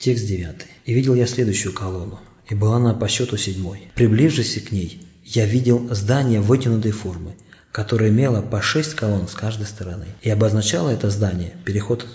Текст 9. «И видел я следующую колонну, и была она по счету седьмой. Приближившись к ней, я видел здание вытянутой формы, которое имело по шесть колонн с каждой стороны. И обозначало это здание переход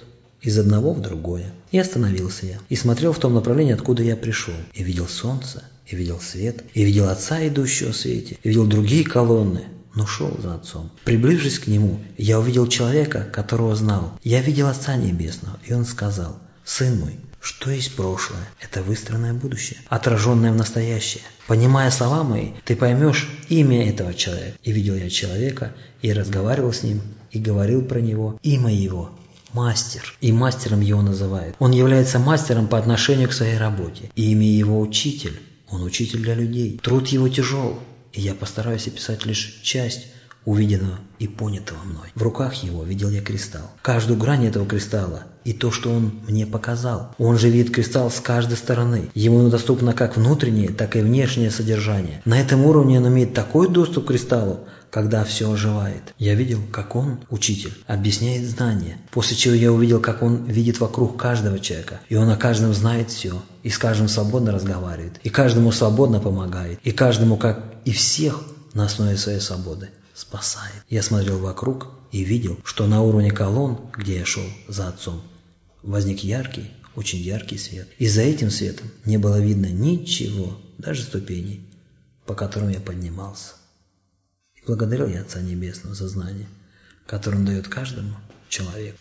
из одного в другое. И остановился я, и смотрел в том направлении, откуда я пришел, и видел солнце, и видел свет, и видел Отца, идущего в свете, и видел другие колонны, но шел за Отцом. Приближившись к Нему, я увидел человека, которого знал. Я видел Отца Небесного, и Он сказал, «Сын мой, что есть прошлое? Это выстроенное будущее, отраженное в настоящее. Понимая слова мои, ты поймешь имя этого человека. И видел я человека, и разговаривал с ним, и говорил про него, имя его мастер. И мастером его называют. Он является мастером по отношению к своей работе. И имя его учитель. Он учитель для людей. Труд его тяжел. И я постараюсь описать лишь часть увиденного и понятого мной. В руках его видел я кристалл. Каждую грань этого кристалла и то, что он мне показал. Он же видит кристалл с каждой стороны. Ему доступно как внутреннее, так и внешнее содержание. На этом уровне он имеет такой доступ к кристаллу, когда все оживает. Я видел, как он, учитель, объясняет знания, после чего я увидел, как он видит вокруг каждого человека, и он о каждом знает все, и с каждым свободно разговаривает, и каждому свободно помогает, и каждому, как и всех, на основе своей свободы спасает. Я смотрел вокруг и видел, что на уровне колонн, где я шел за отцом, возник яркий, очень яркий свет. И за этим светом не было видно ничего, даже ступеней, по которым я поднимался. Благодарил я Отца Небесного за знание, которое Он дает каждому человеку.